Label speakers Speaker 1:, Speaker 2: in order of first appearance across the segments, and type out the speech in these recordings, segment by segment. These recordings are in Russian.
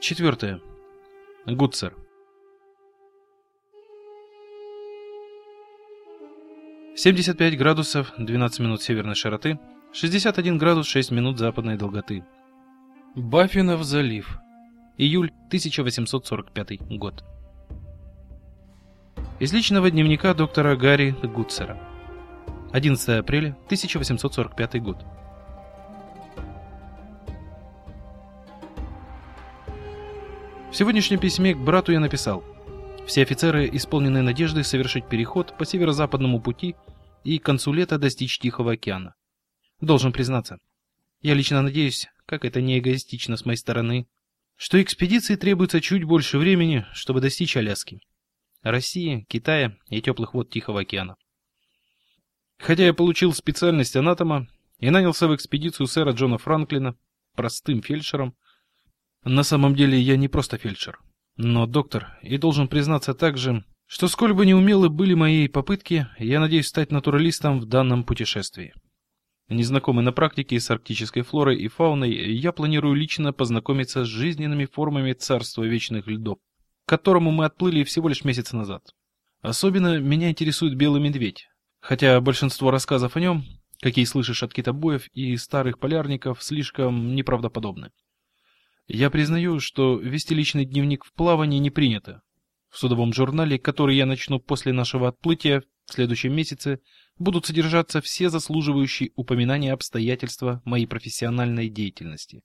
Speaker 1: Четвертое. Гудцер. Семьдесят пять градусов 12 минут северной широты, 61 градус 6 минут западной долготы. Баффинов залив. Июль 1845 год. Из личного дневника доктора Гарри Гудцера. 11 апреля 1845 год. Сегодняшнем письме к брату я написал: все офицеры исполнены надежды совершить переход по северо-западному пути и к концу лета достичь Тихого океана. Должен признаться, я лично надеюсь, как это не эгоистично с моей стороны, что экспедиции требуется чуть больше времени, чтобы достичь Аляски, России, Китая и теплых вод Тихого океана. Хотя я получил специальность анатома и нанялся в экспедицию сэра Джона Франклина простым фельдшером, на самом деле я не просто фельдшер, но доктор, и должен признаться также, что сколь бы неумелы были мои попытки, я надеюсь стать натуралистом в данном путешествии. Незнакомый на практике с арктической флорой и фауной, я планирую лично познакомиться с жизненными формами царства вечных льдов, к которому мы отплыли всего лишь месяц назад. Особенно меня интересует белый медведь, хотя большинство рассказов о нем, какие слышишь от китобоев и старых полярников, слишком неправдоподобны. Я признаю, что вести личный дневник в плавании не принято. В судовом журнале, который я начну после нашего отплытия в следующем месяце, будут содержаться все заслуживающие упоминания обстоятельства моей профессиональной деятельности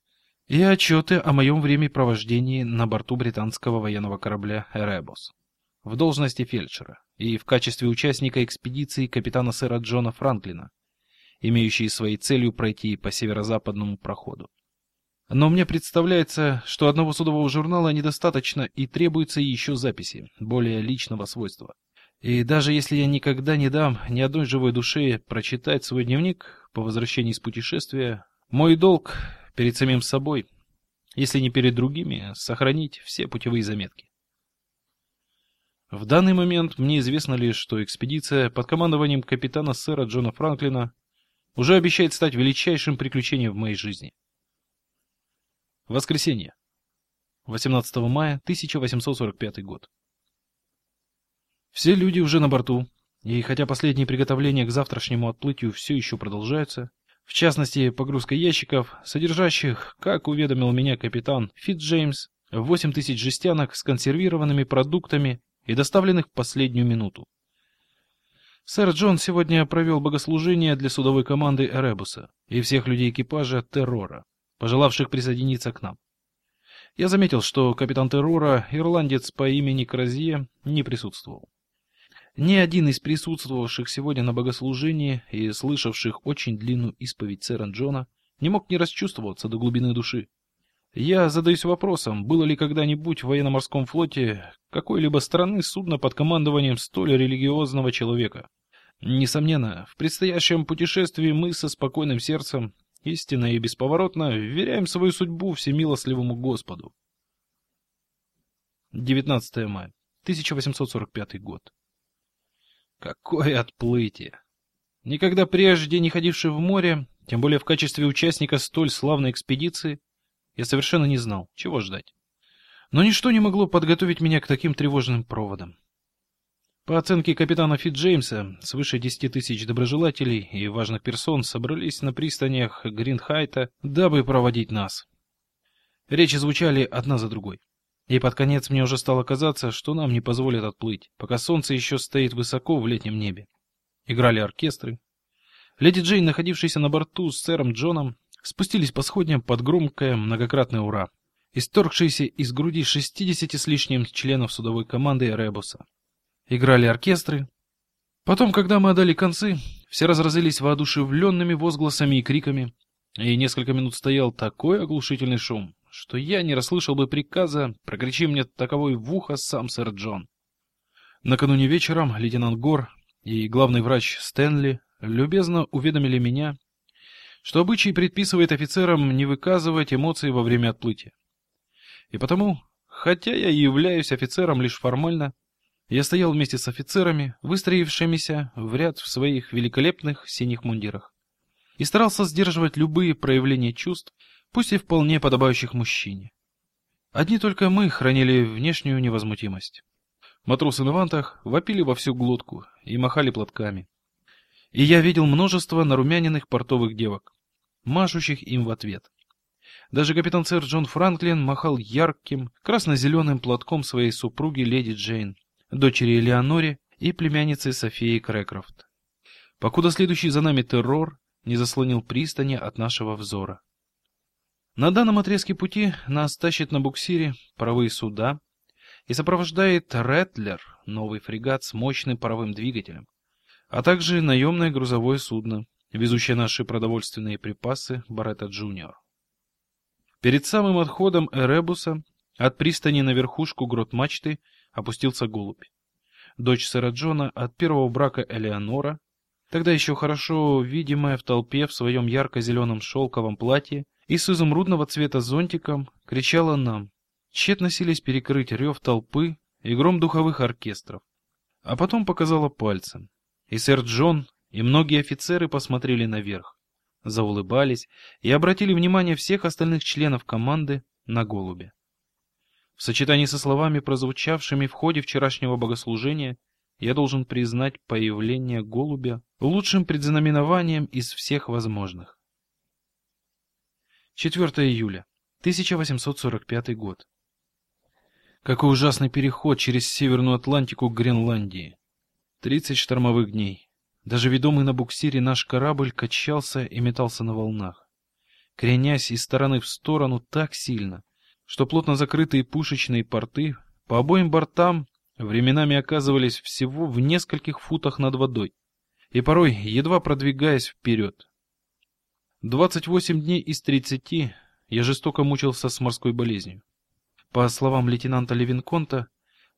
Speaker 1: и отчеты о моем времяпровождении на борту британского военного корабля «Эребус» в должности фельдшера и в качестве участника экспедиции капитана сэра Джона Франклина, имеющей своей целью пройти по северо-западному проходу. Но мне представляется, что одного судового журнала недостаточно и требуется еще записи, более личного свойства. И даже если я никогда не дам ни одной живой душе прочитать свой дневник по возвращении из путешествия, мой долг перед самим собой, если не перед другими, сохранить все путевые заметки. В данный момент мне известно лишь, что экспедиция под командованием капитана сэра Джона Франклина уже обещает стать величайшим приключением в моей жизни. Воскресенье. 18 мая 1845 год. Все люди уже на борту, и хотя последние приготовления к завтрашнему отплытию все еще продолжаются, в частности, погрузка ящиков, содержащих, как уведомил меня капитан Фит Джеймс, 8 тысяч жестянок с консервированными продуктами и доставленных в последнюю минуту. Сэр Джон сегодня провел богослужение для судовой команды Эребуса и всех людей экипажа Террора пожелавших присоединиться к нам. Я заметил, что капитан террора, ирландец по имени Кразье, не присутствовал. Ни один из присутствовавших сегодня на богослужении и слышавших очень длинную исповедь сэра Джона не мог не расчувствоваться до глубины души. Я задаюсь вопросом, было ли когда-нибудь в военно-морском флоте какой-либо страны судно под командованием столь религиозного человека. Несомненно, в предстоящем путешествии мы со спокойным сердцем истинно и бесповоротно вверяем свою судьбу всемилостливому Господу. 19 мая, 1845 год. Какое отплытие! Никогда прежде не ходивший в море, тем более в качестве участника столь славной экспедиции, я совершенно не знал, чего ждать. Но ничто не могло подготовить меня к таким тревожным проводам. По оценке капитана Фит Джеймса, свыше 10 тысяч доброжелателей и важных персон собрались на пристанях Гринхайта, дабы проводить нас. Речи звучали одна за другой. И под конец мне уже стало казаться, что нам не позволят отплыть, пока солнце еще стоит высоко в летнем небе. Играли оркестры. Леди Джейн, находившаяся на борту с сэром Джоном, спустились по сходням под громкое многократное «Ура», исторгшееся из груди шестидесяти с лишним членов судовой команды Эребуса играли оркестры. Потом, когда мы отдали концы, все разразились воодушевленными возгласами и криками, и несколько минут стоял такой оглушительный шум, что я не расслышал бы приказа, прокричи мне таковой в ухо сам сэр Джон. Накануне вечером лейтенант Гор и главный врач Стэнли любезно уведомили меня, что обычай предписывает офицерам не выказывать эмоций во время отплытия. И потому, хотя я являюсь офицером лишь формально, я стоял вместе с офицерами, выстроившимися в ряд в своих великолепных синих мундирах, и старался сдерживать любые проявления чувств, пусть и вполне подобающих мужчине. Одни только мы хранили внешнюю невозмутимость. Матросы на вантах вопили во всю глотку и махали платками. И я видел множество нарумяненных портовых девок, машущих им в ответ. Даже капитан сэр Джон Франклин махал ярким красно-зеленым платком своей супруги леди Джейн, дочери Элеоноре и племянницы Софии Крэкрофт. Покуда следующий за нами террор не заслонил пристани от нашего взора. На данном отрезке пути нас тащит на буксире паровые суда и сопровождает Рэтлер, новый фрегат с мощным паровым двигателем, а также наемное грузовое судно, везущее наши продовольственные припасы Баретта Джуниор. Перед самым отходом Эребуса от пристани на верхушку грот мачты опустился голубь. Дочь сэра Джона от первого брака Элеонора, тогда еще хорошо видимая в толпе в своем ярко-зеленом шелковом платье и с изумрудного цвета зонтиком, кричала нам. Тщетно сились перекрыть рев толпы и гром духовых оркестров. А потом показала пальцем. И сэр Джон, и многие офицеры посмотрели наверх заулыбались и обратили внимание всех остальных членов команды на голубя. В сочетании со словами, прозвучавшими в ходе вчерашнего богослужения, я должен признать появление голубя лучшим предзнаменованием из всех возможных. 4 июля, 1845 год. Какой ужасный переход через Северную Атлантику к Гренландии. 30 штормовых дней. Даже ведомый на буксире наш корабль качался и метался на волнах, кренясь из стороны в сторону так сильно, что плотно закрытые пушечные порты по обоим бортам временами оказывались всего в нескольких футах над водой, и порой едва продвигаясь вперед. 28 дней из 30 я жестоко мучился с морской болезнью. По словам лейтенанта Левинконта,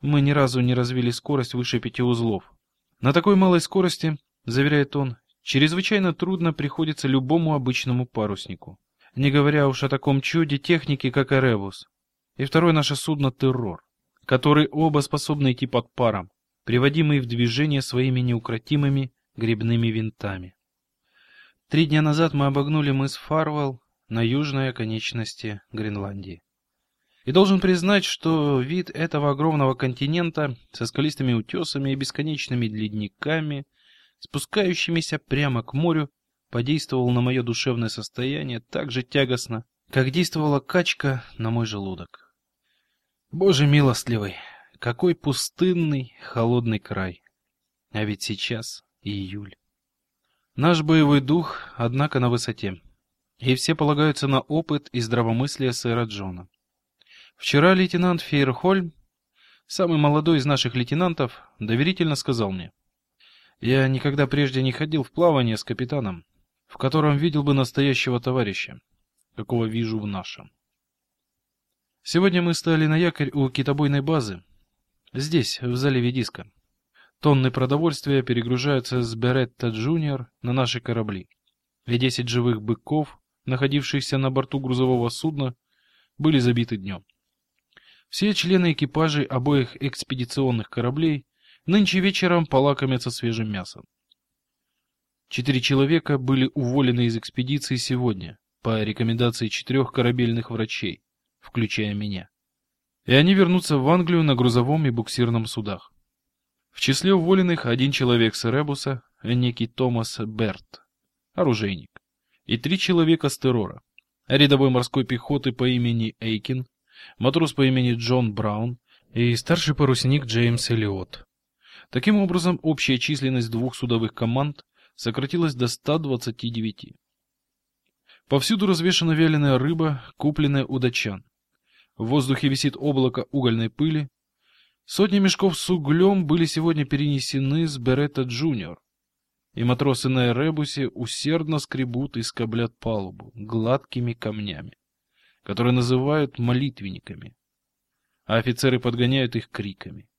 Speaker 1: мы ни разу не развили скорость выше пяти узлов. На такой малой скорости заверяет он, чрезвычайно трудно приходится любому обычному паруснику. Не говоря уж о таком чуде техники, как Эребус. И второе наше судно Террор, который оба способны идти под паром, приводимые в движение своими неукротимыми грибными винтами. Три дня назад мы обогнули мыс Фарвелл на южной оконечности Гренландии. И должен признать, что вид этого огромного континента со скалистыми утесами и бесконечными ледниками – спускающимися прямо к морю, подействовал на мое душевное состояние так же тягостно, как действовала качка на мой желудок. Боже милостливый, какой пустынный, холодный край. А ведь сейчас июль. Наш боевой дух, однако, на высоте. И все полагаются на опыт и здравомыслие сэра Джона. Вчера лейтенант Фейерхольм, самый молодой из наших лейтенантов, доверительно сказал мне — я никогда прежде не ходил в плавание с капитаном, в котором видел бы настоящего товарища, какого вижу в нашем. Сегодня мы стали на якорь у китобойной базы, здесь, в заливе Диска. Тонны продовольствия перегружаются с Беретта Джуниор на наши корабли, и десять живых быков, находившихся на борту грузового судна, были забиты днем. Все члены экипажей обоих экспедиционных кораблей Нынче вечером полакомятся свежим мясом. Четыре человека были уволены из экспедиции сегодня по рекомендации четырех корабельных врачей, включая меня. И они вернутся в Англию на грузовом и буксирном судах. В числе уволенных один человек с Эребуса, некий Томас Берт, оружейник, и три человека с террора. Рядовой морской пехоты по имени Эйкин, матрос по имени Джон Браун и старший парусник Джеймс Эллиот. Таким образом, общая численность двух судовых команд сократилась до 129. Повсюду развешана вяленая рыба, купленная у датчан. В воздухе висит облако угольной пыли. Сотни мешков с углем были сегодня перенесены с Беретта Джуниор, и матросы на Эребусе усердно скребут и скоблят палубу гладкими камнями, которые называют молитвенниками, а офицеры подгоняют их криками.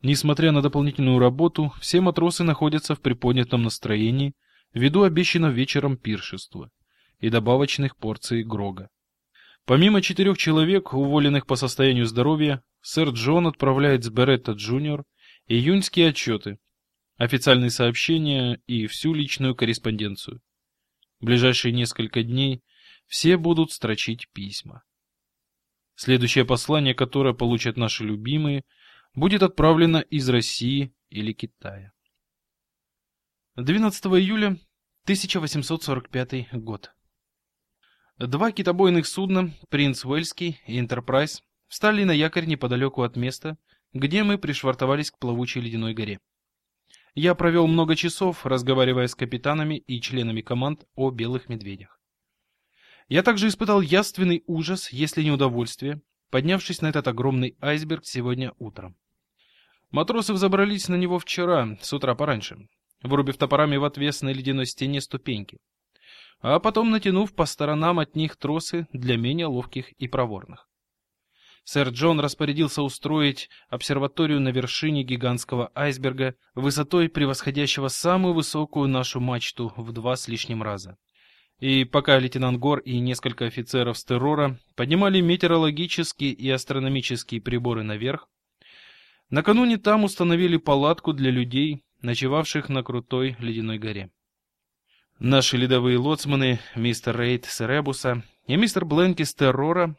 Speaker 1: Несмотря на дополнительную работу, все матросы находятся в приподнятом настроении ввиду обещанного вечером пиршества и добавочных порций грога. Помимо четырех человек, уволенных по состоянию здоровья, сэр Джон отправляет с Беретта Джуниор июньские отчеты, официальные сообщения и всю личную корреспонденцию. В ближайшие несколько дней все будут строчить письма. Следующее послание, которое получат наши любимые, будет отправлено из России или Китая. 12 июля 1845 год. Два китобойных судна, Принц Уэльский и Энтерпрайз, встали на якорь неподалеку от места, где мы пришвартовались к плавучей ледяной горе. Я провел много часов, разговаривая с капитанами и членами команд о белых медведях. Я также испытал яственный ужас, если не удовольствие, поднявшись на этот огромный айсберг сегодня утром. Матросы взобрались на него вчера, с утра пораньше, вырубив топорами в отвесной ледяной стене ступеньки, а потом натянув по сторонам от них тросы для менее ловких и проворных. Сэр Джон распорядился устроить обсерваторию на вершине гигантского айсберга, высотой превосходящего самую высокую нашу мачту в два с лишним раза. И пока лейтенант Гор и несколько офицеров с террора поднимали метеорологические и астрономические приборы наверх, накануне там установили палатку для людей, ночевавших на крутой ледяной горе. Наши ледовые лоцманы, мистер Рейд с Ребуса и мистер Бленки с Террора,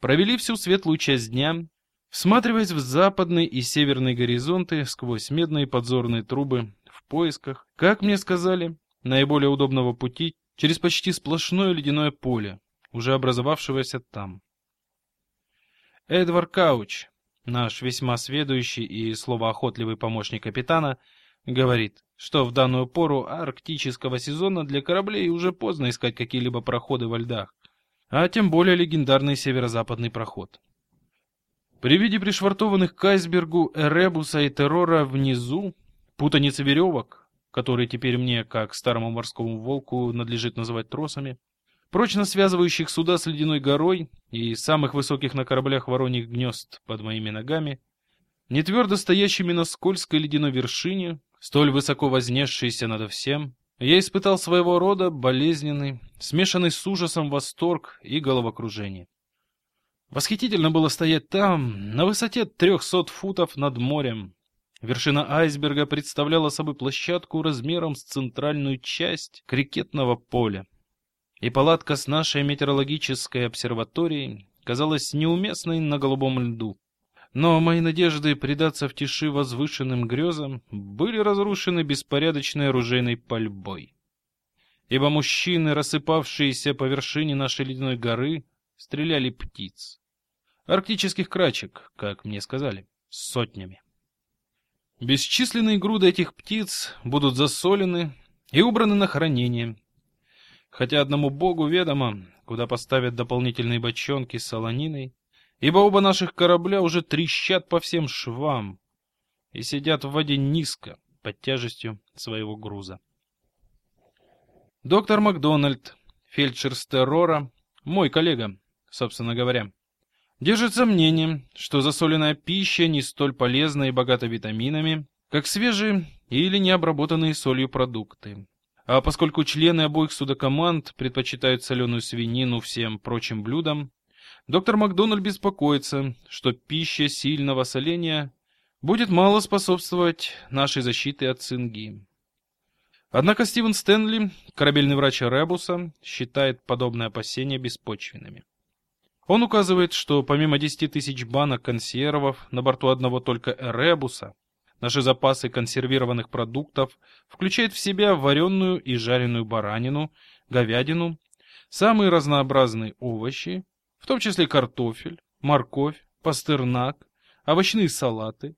Speaker 1: провели всю светлую часть дня, всматриваясь в западные и северные горизонты сквозь медные подзорные трубы в поисках, как мне сказали, наиболее удобного пути через почти сплошное ледяное поле, уже образовавшегося там. Эдвард Кауч, наш весьма сведущий и словоохотливый помощник капитана, говорит, что в данную пору арктического сезона для кораблей уже поздно искать какие-либо проходы во льдах, а тем более легендарный северо-западный проход. При виде пришвартованных к айсбергу Эребуса и Террора внизу, путаницы веревок, которые теперь мне, как старому морскому волку, надлежит называть тросами, прочно связывающих суда с ледяной горой и самых высоких на кораблях вороньих гнезд под моими ногами, не твердо стоящими на скользкой ледяной вершине, столь высоко вознесшийся над всем, я испытал своего рода болезненный, смешанный с ужасом восторг и головокружение. Восхитительно было стоять там, на высоте трехсот футов над морем. Вершина айсберга представляла собой площадку размером с центральную часть крикетного поля. И палатка с нашей метеорологической обсерваторией казалась неуместной на голубом льду. Но мои надежды предаться в тиши возвышенным грезам были разрушены беспорядочной оружейной пальбой. Ибо мужчины, рассыпавшиеся по вершине нашей ледяной горы, стреляли птиц. Арктических крачек, как мне сказали, сотнями. Бесчисленные груды этих птиц будут засолены и убраны на хранение. Хотя одному богу ведомо, куда поставят дополнительные бочонки с солониной, ибо оба наших корабля уже трещат по всем швам и сидят в воде низко под тяжестью своего груза. Доктор Макдональд, фельдшер Стеррора, мой коллега, собственно говоря, держится мнением, что засоленная пища не столь полезна и богата витаминами, как свежие или необработанные солью продукты. А поскольку члены обоих судокоманд предпочитают соленую свинину всем прочим блюдам, Доктор Макдональд беспокоится, что пища сильного соления будет мало способствовать нашей защите от цинги. Однако Стивен Стэнли, корабельный врач Ребуса, считает подобные опасения беспочвенными. Он указывает, что помимо 10 тысяч банок консервов на борту одного только Ребуса, наши запасы консервированных продуктов включают в себя вареную и жареную баранину, говядину, самые разнообразные овощи, в том числе картофель, морковь, пастернак, овощные салаты,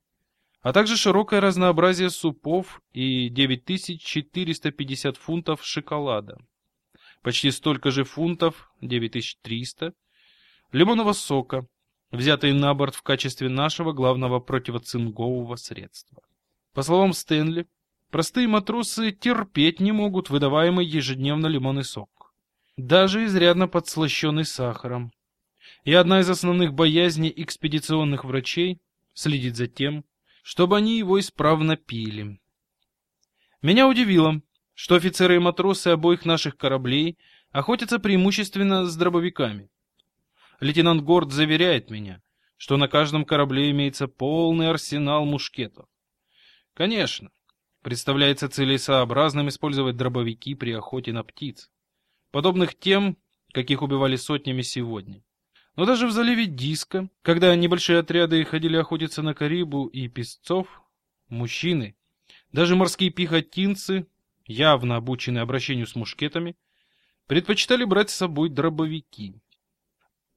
Speaker 1: а также широкое разнообразие супов и 9450 фунтов шоколада, почти столько же фунтов, 9300, лимонного сока, взятый на борт в качестве нашего главного противоцингового средства. По словам Стэнли, простые матросы терпеть не могут выдаваемый ежедневно лимонный сок, даже изрядно подслащенный сахаром, и одна из основных боязней экспедиционных врачей следить за тем, чтобы они его исправно пили. Меня удивило, что офицеры и матросы обоих наших кораблей охотятся преимущественно с дробовиками. Лейтенант Горд заверяет меня, что на каждом корабле имеется полный арсенал мушкетов. Конечно, представляется целесообразным использовать дробовики при охоте на птиц, подобных тем, каких убивали сотнями сегодня. Но даже в заливе Диска, когда небольшие отряды ходили охотиться на Карибу и песцов, мужчины, даже морские пехотинцы, явно обученные обращению с мушкетами, предпочитали брать с собой дробовики.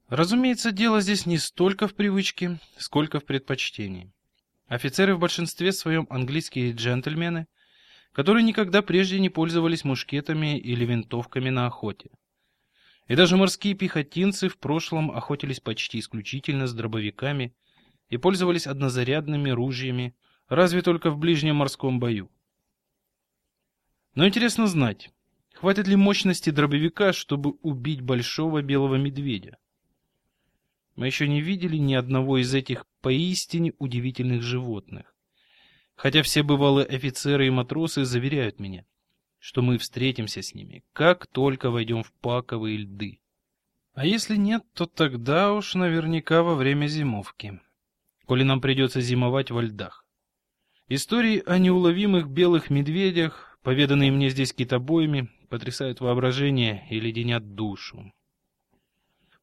Speaker 1: Разумеется, дело здесь не столько в привычке, сколько в предпочтении. Офицеры в большинстве своем английские джентльмены, которые никогда прежде не пользовались мушкетами или винтовками на охоте. И даже морские пехотинцы в прошлом охотились почти исключительно с дробовиками и пользовались однозарядными ружьями, разве только в ближнем морском бою. Но интересно знать, хватит ли мощности дробовика, чтобы убить большого белого медведя? Мы еще не видели ни одного из этих поистине удивительных животных. Хотя все бывалые офицеры и матросы заверяют меня, что мы встретимся с ними, как только войдем в паковые льды. А если нет, то тогда уж наверняка во время зимовки, коли нам придется зимовать во льдах. Истории о неуловимых белых медведях, поведанные мне здесь китобоями, потрясают воображение и леденят душу.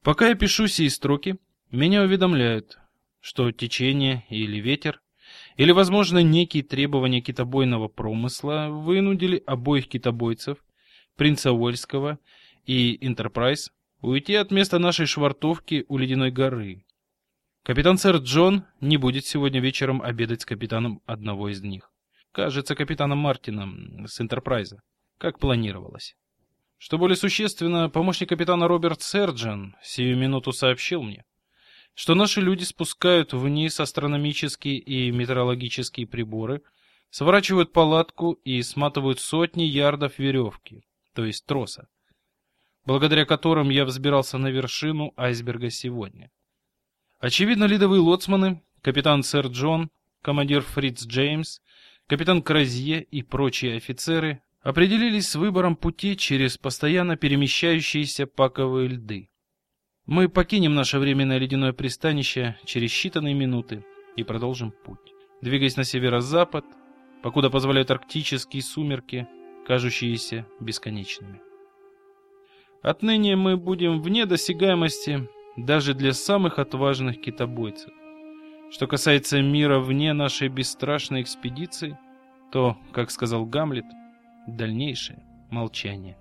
Speaker 1: Пока я пишу сии строки, меня уведомляют, что течение или ветер, или, возможно, некие требования китобойного промысла вынудили обоих китобойцев, принца Уэльского и Энтерпрайз, уйти от места нашей швартовки у Ледяной горы. Капитан сэр Джон не будет сегодня вечером обедать с капитаном одного из них. Кажется, капитаном Мартином с Энтерпрайза, как планировалось. Что более существенно, помощник капитана Роберт Серджан сию минуту сообщил мне, что наши люди спускают вниз астрономические и метеорологические приборы, сворачивают палатку и сматывают сотни ярдов веревки, то есть троса, благодаря которым я взбирался на вершину айсберга сегодня. Очевидно, лидовые лоцманы, капитан Сэр Джон, командир Фриц Джеймс, капитан Кразье и прочие офицеры определились с выбором пути через постоянно перемещающиеся паковые льды. Мы покинем наше временное ледяное пристанище через считанные минуты и продолжим путь, двигаясь на северо-запад, покуда позволяют арктические сумерки, кажущиеся бесконечными. Отныне мы будем вне досягаемости даже для самых отважных китобойцев. Что касается мира вне нашей бесстрашной экспедиции, то, как сказал Гамлет, дальнейшее молчание.